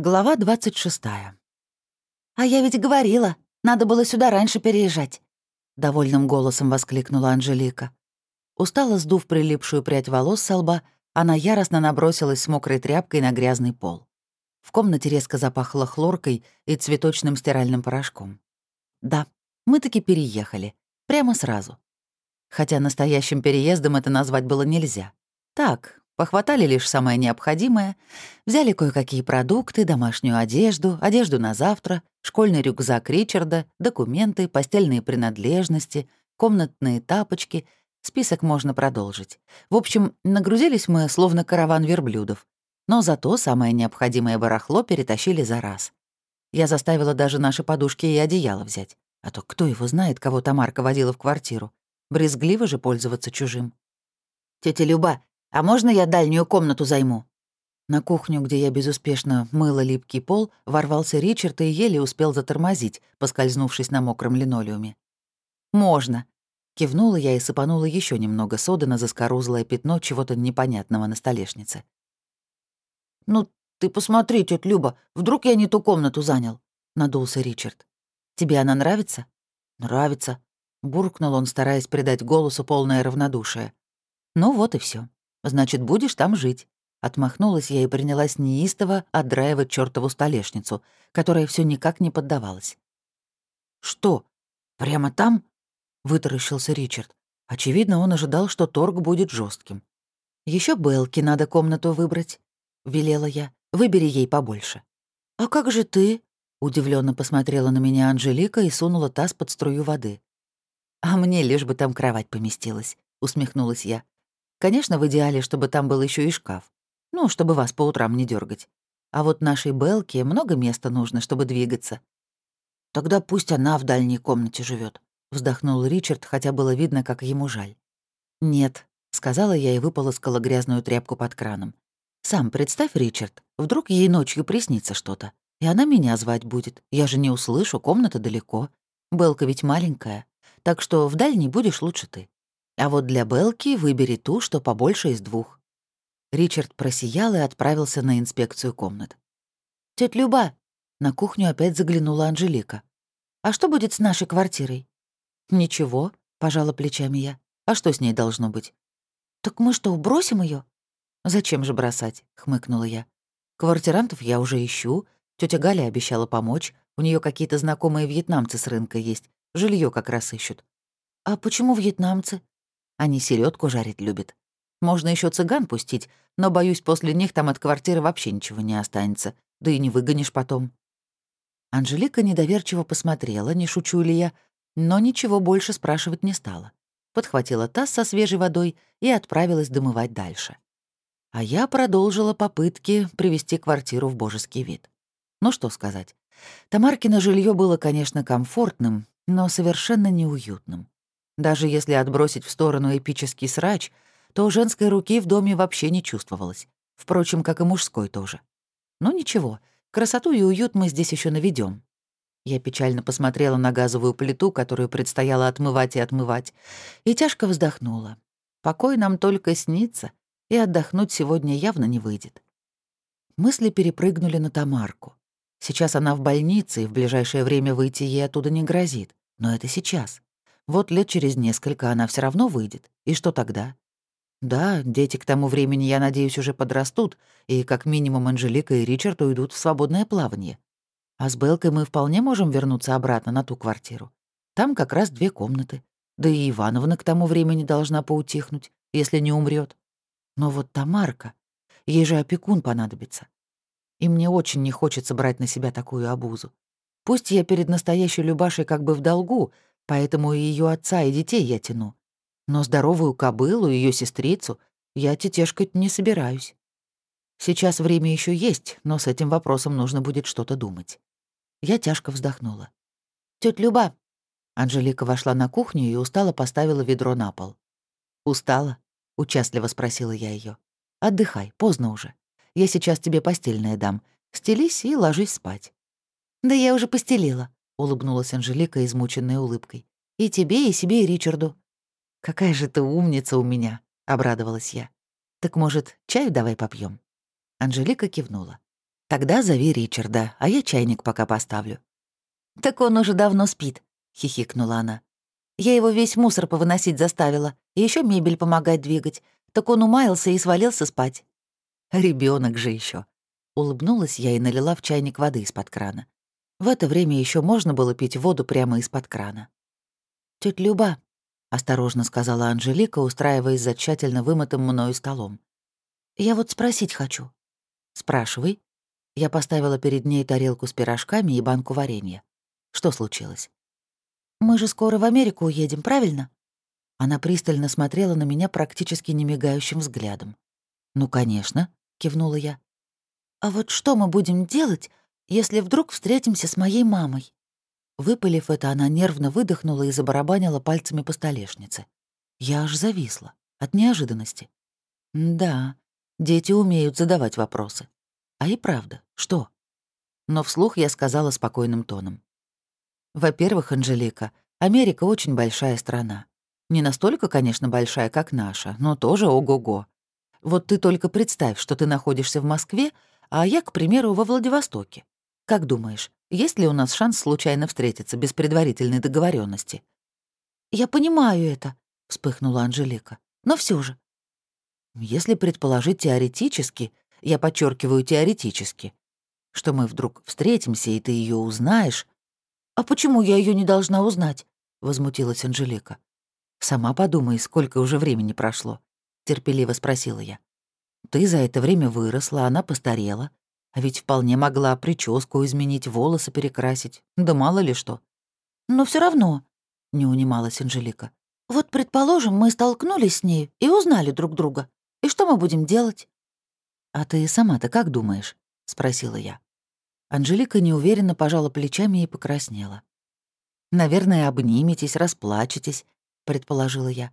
Глава 26. «А я ведь говорила, надо было сюда раньше переезжать», — довольным голосом воскликнула Анжелика. Устало сдув прилипшую прядь волос со лба, она яростно набросилась с мокрой тряпкой на грязный пол. В комнате резко запахло хлоркой и цветочным стиральным порошком. Да, мы таки переехали. Прямо сразу. Хотя настоящим переездом это назвать было нельзя. Так, Похватали лишь самое необходимое, взяли кое-какие продукты, домашнюю одежду, одежду на завтра, школьный рюкзак Ричарда, документы, постельные принадлежности, комнатные тапочки. Список можно продолжить. В общем, нагрузились мы словно караван верблюдов. Но зато самое необходимое барахло перетащили за раз. Я заставила даже наши подушки и одеяло взять. А то кто его знает, кого Тамарка водила в квартиру. Брезгливо же пользоваться чужим. «Тетя Люба, а можно я дальнюю комнату займу?» На кухню, где я безуспешно мыла липкий пол, ворвался Ричард и еле успел затормозить, поскользнувшись на мокром линолеуме. «Можно», — кивнула я и сыпанула еще немного соды на заскорузлое пятно чего-то непонятного на столешнице. «Ну, ты посмотри, тетя Люба, вдруг я не ту комнату занял?» — надулся Ричард. «Тебе она нравится?» «Нравится», — буркнул он, стараясь придать голосу полное равнодушие. «Ну вот и все. Значит, будешь там жить». Отмахнулась я и принялась неистово отдраивать чертову столешницу, которая все никак не поддавалась. «Что? Прямо там?» — вытаращился Ричард. Очевидно, он ожидал, что торг будет жестким. Еще Белки надо комнату выбрать», — велела я. «Выбери ей побольше». «А как же ты?» — удивленно посмотрела на меня Анжелика и сунула таз под струю воды. «А мне лишь бы там кровать поместилась», — усмехнулась я. Конечно, в идеале, чтобы там был еще и шкаф. Ну, чтобы вас по утрам не дергать. А вот нашей Белке много места нужно, чтобы двигаться. Тогда пусть она в дальней комнате живет, вздохнул Ричард, хотя было видно, как ему жаль. Нет, сказала я и выполоскала грязную тряпку под краном. Сам представь, Ричард, вдруг ей ночью приснится что-то, и она меня звать будет. Я же не услышу, комната далеко. Белка ведь маленькая, так что в дальней будешь лучше ты. А вот для Белки выбери ту, что побольше из двух». Ричард просиял и отправился на инспекцию комнат. «Тётя Люба!» — на кухню опять заглянула Анжелика. «А что будет с нашей квартирой?» «Ничего», — пожала плечами я. «А что с ней должно быть?» «Так мы что, бросим ее? «Зачем же бросать?» — хмыкнула я. «Квартирантов я уже ищу. Тётя Галя обещала помочь. У нее какие-то знакомые вьетнамцы с рынка есть. Жилье как раз ищут». «А почему вьетнамцы?» Они середку жарить любят. Можно еще цыган пустить, но, боюсь, после них там от квартиры вообще ничего не останется, да и не выгонишь потом». Анжелика недоверчиво посмотрела, не шучу ли я, но ничего больше спрашивать не стала. Подхватила таз со свежей водой и отправилась домывать дальше. А я продолжила попытки привести квартиру в божеский вид. Ну что сказать. Тамаркино жилье было, конечно, комфортным, но совершенно неуютным. Даже если отбросить в сторону эпический срач, то женской руки в доме вообще не чувствовалось. Впрочем, как и мужской тоже. Но ничего, красоту и уют мы здесь еще наведем. Я печально посмотрела на газовую плиту, которую предстояло отмывать и отмывать, и тяжко вздохнула. Покой нам только снится, и отдохнуть сегодня явно не выйдет. Мысли перепрыгнули на Тамарку. Сейчас она в больнице, и в ближайшее время выйти ей оттуда не грозит. Но это сейчас. Вот лет через несколько она все равно выйдет. И что тогда? Да, дети к тому времени, я надеюсь, уже подрастут, и как минимум Анжелика и Ричард уйдут в свободное плавание. А с Белкой мы вполне можем вернуться обратно на ту квартиру. Там как раз две комнаты. Да и Ивановна к тому времени должна поутихнуть, если не умрет. Но вот Тамарка, ей же опекун понадобится. И мне очень не хочется брать на себя такую обузу. Пусть я перед настоящей Любашей как бы в долгу, Поэтому и ее отца, и детей я тяну. Но здоровую кобылу, ее сестрицу, я тетешкать не собираюсь. Сейчас время еще есть, но с этим вопросом нужно будет что-то думать. Я тяжко вздохнула. Тетя Люба!» Анжелика вошла на кухню и устало поставила ведро на пол. «Устала?» — участливо спросила я ее. «Отдыхай, поздно уже. Я сейчас тебе постельное дам. Стелись и ложись спать». «Да я уже постелила», — улыбнулась Анжелика измученной улыбкой. «И тебе, и себе, и Ричарду». «Какая же ты умница у меня», — обрадовалась я. «Так, может, чаю давай попьем? Анжелика кивнула. Тогда зови Ричарда, а я чайник пока поставлю». «Так он уже давно спит», — хихикнула она. «Я его весь мусор повыносить заставила, и еще мебель помогать двигать. Так он умаялся и свалился спать». Ребенок же еще. Улыбнулась я и налила в чайник воды из-под крана. В это время еще можно было пить воду прямо из-под крана. «Тётя Люба», — осторожно сказала Анжелика, устраиваясь за тщательно вымытым мною столом. «Я вот спросить хочу». «Спрашивай». Я поставила перед ней тарелку с пирожками и банку варенья. Что случилось? «Мы же скоро в Америку уедем, правильно?» Она пристально смотрела на меня практически немигающим взглядом. «Ну, конечно», — кивнула я. «А вот что мы будем делать, если вдруг встретимся с моей мамой?» Выпалив это, она нервно выдохнула и забарабанила пальцами по столешнице. Я аж зависла от неожиданности. Да, дети умеют задавать вопросы. А и правда, что? Но вслух я сказала спокойным тоном. Во-первых, Анжелика, Америка очень большая страна. Не настолько, конечно, большая, как наша, но тоже ого-го. Вот ты только представь, что ты находишься в Москве, а я, к примеру, во Владивостоке. Как думаешь, есть ли у нас шанс случайно встретиться без предварительной договоренности? «Я понимаю это», — вспыхнула Анжелика. «Но все же». «Если предположить теоретически, я подчеркиваю теоретически, что мы вдруг встретимся, и ты ее узнаешь...» «А почему я ее не должна узнать?» — возмутилась Анжелика. «Сама подумай, сколько уже времени прошло», — терпеливо спросила я. «Ты за это время выросла, она постарела. Ведь вполне могла прическу изменить, волосы перекрасить, да мало ли что. Но все равно, — не унималась Анжелика. «Вот, предположим, мы столкнулись с ней и узнали друг друга. И что мы будем делать?» «А ты сама-то как думаешь?» — спросила я. Анжелика неуверенно пожала плечами и покраснела. «Наверное, обниметесь, расплачетесь», — предположила я.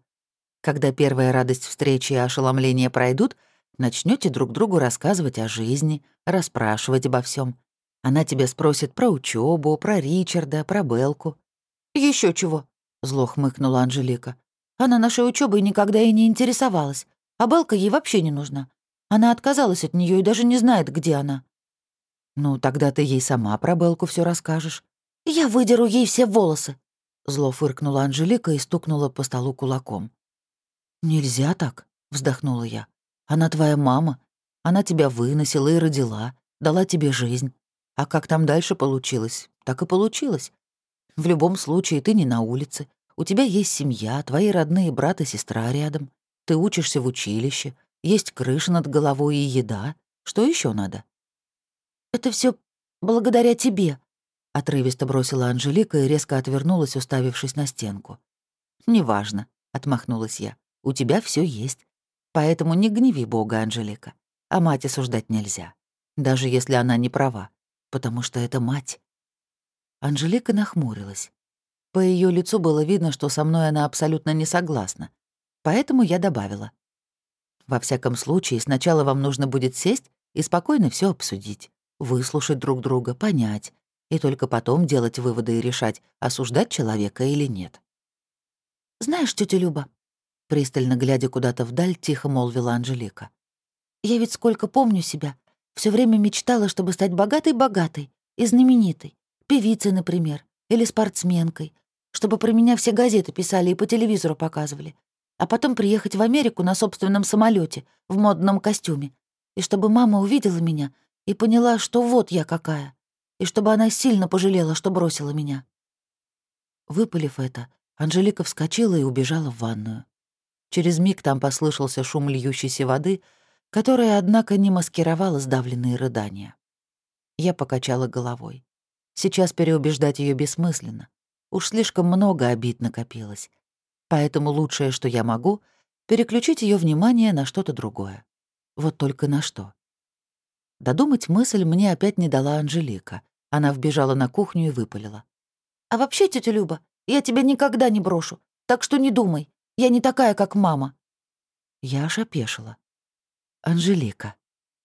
«Когда первая радость встречи и ошеломление пройдут, начнете друг другу рассказывать о жизни, расспрашивать обо всем. Она тебя спросит про учебу, про Ричарда, про Белку. Еще чего, зло хмыкнула Анжелика. Она нашей учебой никогда и не интересовалась, а Белка ей вообще не нужна. Она отказалась от нее и даже не знает, где она. Ну, тогда ты ей сама про Белку все расскажешь. Я выдеру ей все волосы. Зло фыркнула Анжелика и стукнула по столу кулаком. «Нельзя так», — вздохнула я. Она твоя мама. Она тебя выносила и родила, дала тебе жизнь. А как там дальше получилось, так и получилось. В любом случае, ты не на улице. У тебя есть семья, твои родные брат и сестра рядом. Ты учишься в училище, есть крыша над головой и еда. Что еще надо? Это все благодаря тебе, отрывисто бросила Анжелика и резко отвернулась, уставившись на стенку. Неважно, отмахнулась я. У тебя все есть. Поэтому не гневи Бога, Анжелика. А мать осуждать нельзя. Даже если она не права. Потому что это мать. Анжелика нахмурилась. По ее лицу было видно, что со мной она абсолютно не согласна. Поэтому я добавила. Во всяком случае, сначала вам нужно будет сесть и спокойно все обсудить, выслушать друг друга, понять, и только потом делать выводы и решать, осуждать человека или нет. «Знаешь, тетя Люба, Пристально глядя куда-то вдаль, тихо молвила Анжелика. «Я ведь сколько помню себя, все время мечтала, чтобы стать богатой-богатой и знаменитой, певицей, например, или спортсменкой, чтобы про меня все газеты писали и по телевизору показывали, а потом приехать в Америку на собственном самолете в модном костюме, и чтобы мама увидела меня и поняла, что вот я какая, и чтобы она сильно пожалела, что бросила меня». Выпалив это, Анжелика вскочила и убежала в ванную. Через миг там послышался шум льющейся воды, которая, однако, не маскировала сдавленные рыдания. Я покачала головой. Сейчас переубеждать ее бессмысленно. Уж слишком много обид накопилось. Поэтому лучшее, что я могу, переключить ее внимание на что-то другое. Вот только на что. Додумать мысль мне опять не дала Анжелика. Она вбежала на кухню и выпалила. «А вообще, тетя Люба, я тебя никогда не брошу, так что не думай. Я не такая, как мама». Я аж опешила. «Анжелика»,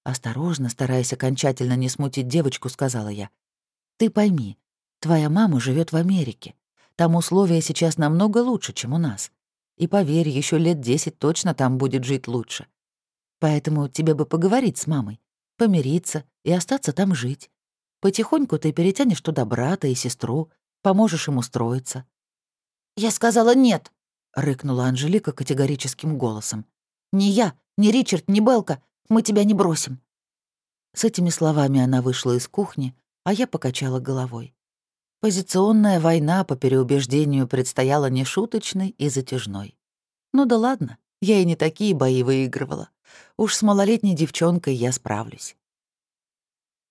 осторожно, стараясь окончательно не смутить девочку, сказала я. «Ты пойми, твоя мама живет в Америке. Там условия сейчас намного лучше, чем у нас. И поверь, еще лет десять точно там будет жить лучше. Поэтому тебе бы поговорить с мамой, помириться и остаться там жить. Потихоньку ты перетянешь туда брата и сестру, поможешь им устроиться». «Я сказала нет», — рыкнула Анжелика категорическим голосом. «Ни я, ни Ричард, ни Белка. Мы тебя не бросим». С этими словами она вышла из кухни, а я покачала головой. Позиционная война по переубеждению предстояла нешуточной и затяжной. Ну да ладно, я и не такие бои выигрывала. Уж с малолетней девчонкой я справлюсь.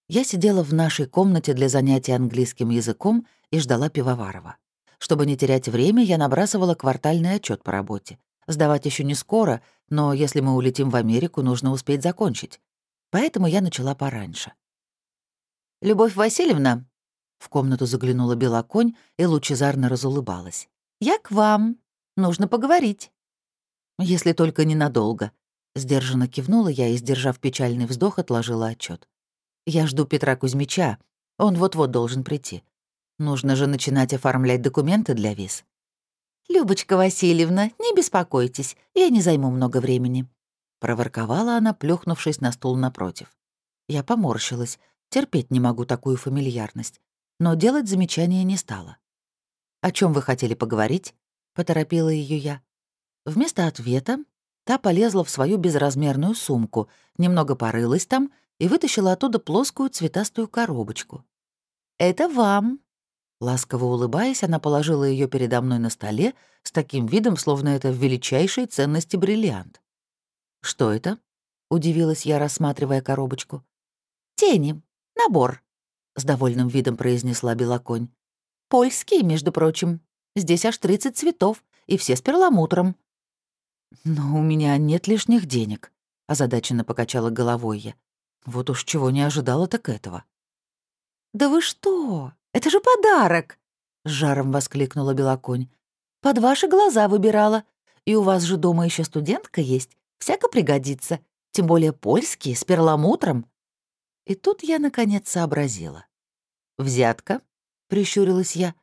Я сидела в нашей комнате для занятий английским языком и ждала Пивоварова. Чтобы не терять время, я набрасывала квартальный отчет по работе. Сдавать еще не скоро, но если мы улетим в Америку, нужно успеть закончить. Поэтому я начала пораньше. «Любовь Васильевна», — в комнату заглянула Белоконь и лучезарно разулыбалась. «Я к вам. Нужно поговорить». «Если только ненадолго», — сдержанно кивнула я и, сдержав печальный вздох, отложила отчет. Я жду Петра Кузьмича. Он вот-вот должен прийти. Нужно же начинать оформлять документы для виз. «Любочка Васильевна, не беспокойтесь, я не займу много времени», — проворковала она, плюхнувшись на стул напротив. Я поморщилась, терпеть не могу такую фамильярность, но делать замечания не стала. «О чем вы хотели поговорить?» — поторопила ее я. Вместо ответа та полезла в свою безразмерную сумку, немного порылась там и вытащила оттуда плоскую цветастую коробочку. «Это вам». Ласково улыбаясь, она положила ее передо мной на столе с таким видом, словно это в величайшей ценности бриллиант. «Что это?» — удивилась я, рассматривая коробочку. «Тени. Набор», — с довольным видом произнесла Белоконь. «Польские, между прочим. Здесь аж 30 цветов, и все с перламутром». «Но у меня нет лишних денег», — озадаченно покачала головой я. Вот уж чего не ожидала, так этого. «Да вы что? Это же подарок!» — с жаром воскликнула Белоконь. «Под ваши глаза выбирала. И у вас же дома еще студентка есть. Всяко пригодится. Тем более польские, с перламутром». И тут я, наконец, сообразила. «Взятка?» — прищурилась я.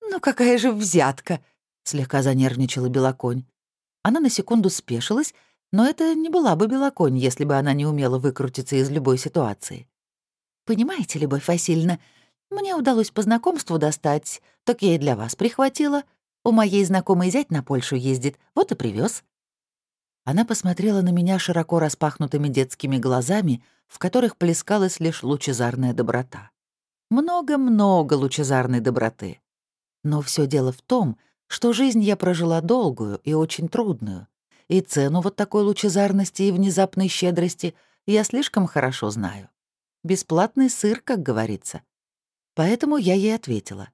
«Ну какая же взятка?» — слегка занервничала Белоконь. Она на секунду спешилась но это не была бы Белоконь, если бы она не умела выкрутиться из любой ситуации. «Понимаете, Любовь Васильевна, мне удалось по знакомству достать, так я и для вас прихватила. У моей знакомой зять на Польшу ездит, вот и привез. Она посмотрела на меня широко распахнутыми детскими глазами, в которых плескалась лишь лучезарная доброта. Много-много лучезарной доброты. Но все дело в том, что жизнь я прожила долгую и очень трудную, и цену вот такой лучезарности и внезапной щедрости я слишком хорошо знаю. Бесплатный сыр, как говорится. Поэтому я ей ответила.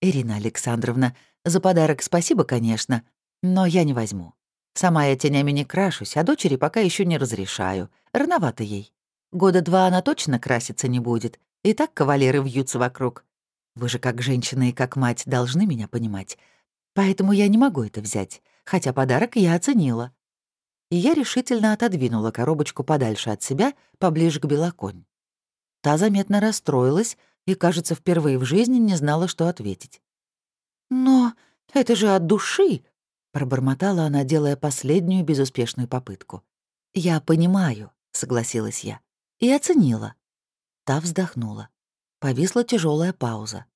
«Ирина Александровна, за подарок спасибо, конечно, но я не возьму. Сама я тенями не крашусь, а дочери пока еще не разрешаю. Рановато ей. Года два она точно краситься не будет. И так кавалеры вьются вокруг. Вы же как женщина и как мать должны меня понимать. Поэтому я не могу это взять хотя подарок я оценила. И я решительно отодвинула коробочку подальше от себя, поближе к белоконь. Та заметно расстроилась и, кажется, впервые в жизни не знала, что ответить. «Но это же от души!» — пробормотала она, делая последнюю безуспешную попытку. «Я понимаю», — согласилась я, — «и оценила». Та вздохнула. Повисла тяжелая пауза.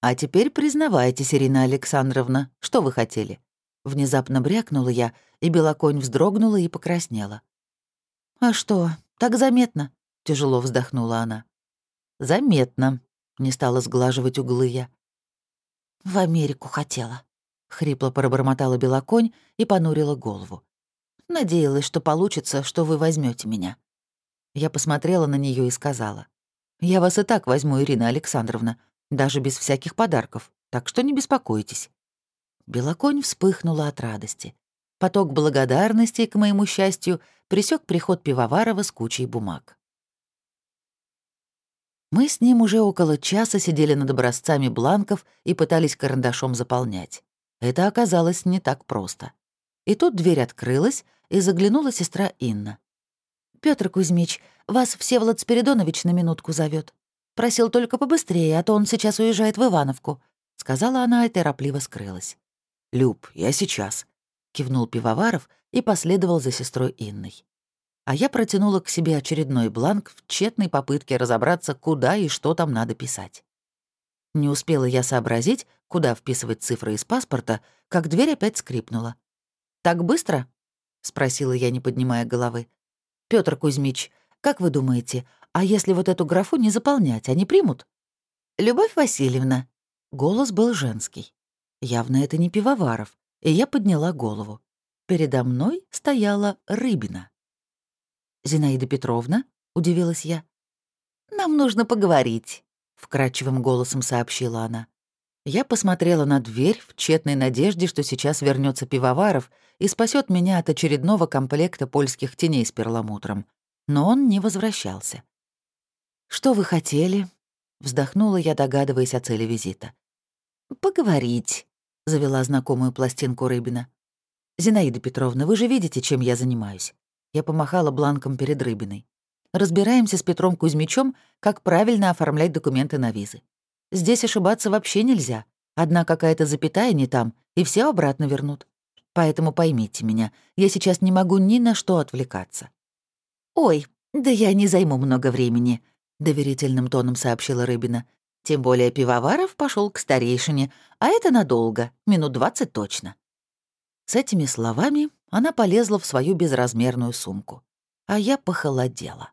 «А теперь признавайтесь, Ирина Александровна, что вы хотели? Внезапно брякнула я, и белоконь вздрогнула и покраснела. «А что, так заметно?» — тяжело вздохнула она. «Заметно», — не стала сглаживать углы я. «В Америку хотела», — хрипло пробормотала белоконь и понурила голову. «Надеялась, что получится, что вы возьмете меня». Я посмотрела на нее и сказала. «Я вас и так возьму, Ирина Александровна, даже без всяких подарков, так что не беспокойтесь». Белоконь вспыхнула от радости. Поток благодарности, к моему счастью, присек приход Пивоварова с кучей бумаг. Мы с ним уже около часа сидели над образцами бланков и пытались карандашом заполнять. Это оказалось не так просто. И тут дверь открылась, и заглянула сестра Инна. Петр Кузьмич, вас Всеволод Спиридонович на минутку зовет. Просил только побыстрее, а то он сейчас уезжает в Ивановку», — сказала она и торопливо скрылась. «Люб, я сейчас», — кивнул Пивоваров и последовал за сестрой Инной. А я протянула к себе очередной бланк в тщетной попытке разобраться, куда и что там надо писать. Не успела я сообразить, куда вписывать цифры из паспорта, как дверь опять скрипнула. «Так быстро?» — спросила я, не поднимая головы. Петр Кузьмич, как вы думаете, а если вот эту графу не заполнять, они примут?» «Любовь Васильевна». Голос был женский. Явно это не пивоваров, и я подняла голову. Передо мной стояла рыбина. «Зинаида Петровна?» — удивилась я. «Нам нужно поговорить», — вкрадчивым голосом сообщила она. Я посмотрела на дверь в тщетной надежде, что сейчас вернется пивоваров и спасет меня от очередного комплекта польских теней с перламутром. Но он не возвращался. «Что вы хотели?» — вздохнула я, догадываясь о цели визита. «Поговорить», — завела знакомую пластинку Рыбина. «Зинаида Петровна, вы же видите, чем я занимаюсь?» Я помахала бланком перед Рыбиной. «Разбираемся с Петром Кузьмичем, как правильно оформлять документы на визы. Здесь ошибаться вообще нельзя. Одна какая-то запятая не там, и все обратно вернут. Поэтому поймите меня, я сейчас не могу ни на что отвлекаться». «Ой, да я не займу много времени», — доверительным тоном сообщила Рыбина. «Тем более Пивоваров пошел к старейшине, а это надолго, минут двадцать точно». С этими словами она полезла в свою безразмерную сумку, а я похолодела.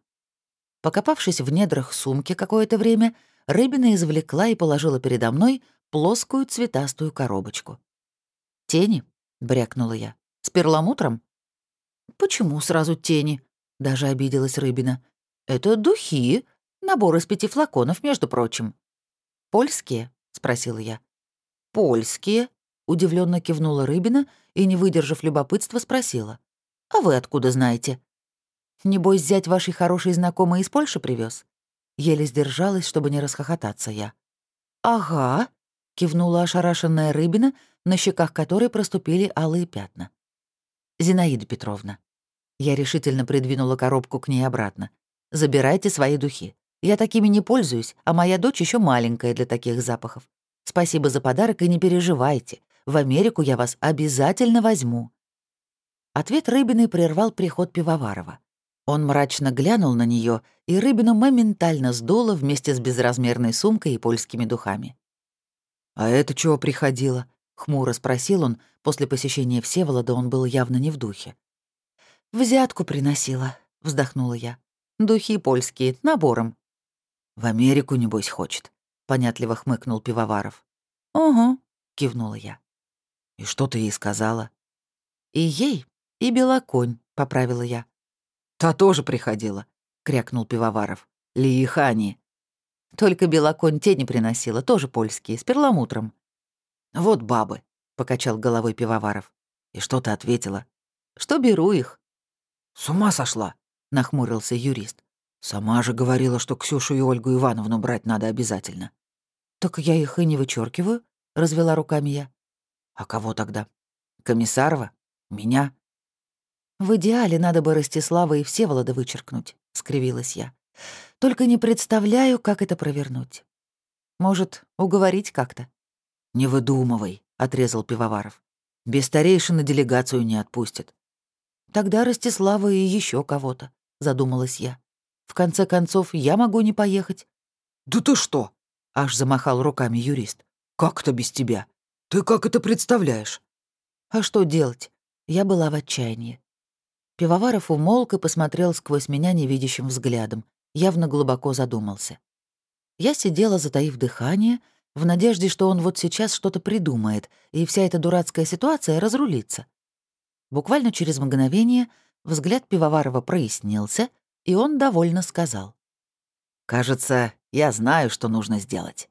Покопавшись в недрах сумки какое-то время, Рыбина извлекла и положила передо мной плоскую цветастую коробочку. «Тени?» — брякнула я. «С перламутром?» «Почему сразу тени?» — даже обиделась Рыбина. «Это духи. Набор из пяти флаконов, между прочим». «Польские?» — спросила я. «Польские?» — удивленно кивнула Рыбина и, не выдержав любопытства, спросила. «А вы откуда знаете?» «Небось, зять вашей хорошей знакомой из Польши привез? Еле сдержалась, чтобы не расхохотаться я. «Ага», — кивнула ошарашенная рыбина, на щеках которой проступили алые пятна. «Зинаида Петровна». Я решительно придвинула коробку к ней обратно. «Забирайте свои духи. Я такими не пользуюсь, а моя дочь еще маленькая для таких запахов. Спасибо за подарок и не переживайте. В Америку я вас обязательно возьму». Ответ Рыбиной прервал приход Пивоварова. Он мрачно глянул на нее, и рыбину моментально сдуло вместе с безразмерной сумкой и польскими духами. «А это чего приходило?» — хмуро спросил он. После посещения Всеволода он был явно не в духе. «Взятку приносила», — вздохнула я. «Духи польские, набором». «В Америку, небось, хочет», — понятливо хмыкнул Пивоваров. «Угу», — кивнула я. «И что ты ей сказала?» «И ей, и белоконь», — поправила я. «Та тоже приходила», — крякнул Пивоваров. «Лиихани». Только белоконь тени приносила, тоже польские, с перламутром. «Вот бабы», — покачал головой Пивоваров. «И что ты ответила?» «Что беру их». «С ума сошла», — нахмурился юрист. «Сама же говорила, что Ксюшу и Ольгу Ивановну брать надо обязательно». «Так я их и не вычеркиваю, развела руками я. «А кого тогда? Комиссарова? Меня? «В идеале надо бы Ростислава и Всеволода вычеркнуть», — скривилась я. «Только не представляю, как это провернуть. Может, уговорить как-то?» «Не выдумывай», — отрезал Пивоваров. «Без старейшины делегацию не отпустят». «Тогда Ростислава и еще кого-то», — задумалась я. «В конце концов, я могу не поехать». «Да ты что?» — аж замахал руками юрист. «Как это без тебя? Ты как это представляешь?» «А что делать?» Я была в отчаянии. Пивоваров умолк и посмотрел сквозь меня невидящим взглядом, явно глубоко задумался. Я сидела, затаив дыхание, в надежде, что он вот сейчас что-то придумает, и вся эта дурацкая ситуация разрулится. Буквально через мгновение взгляд Пивоварова прояснился, и он довольно сказал. «Кажется, я знаю, что нужно сделать».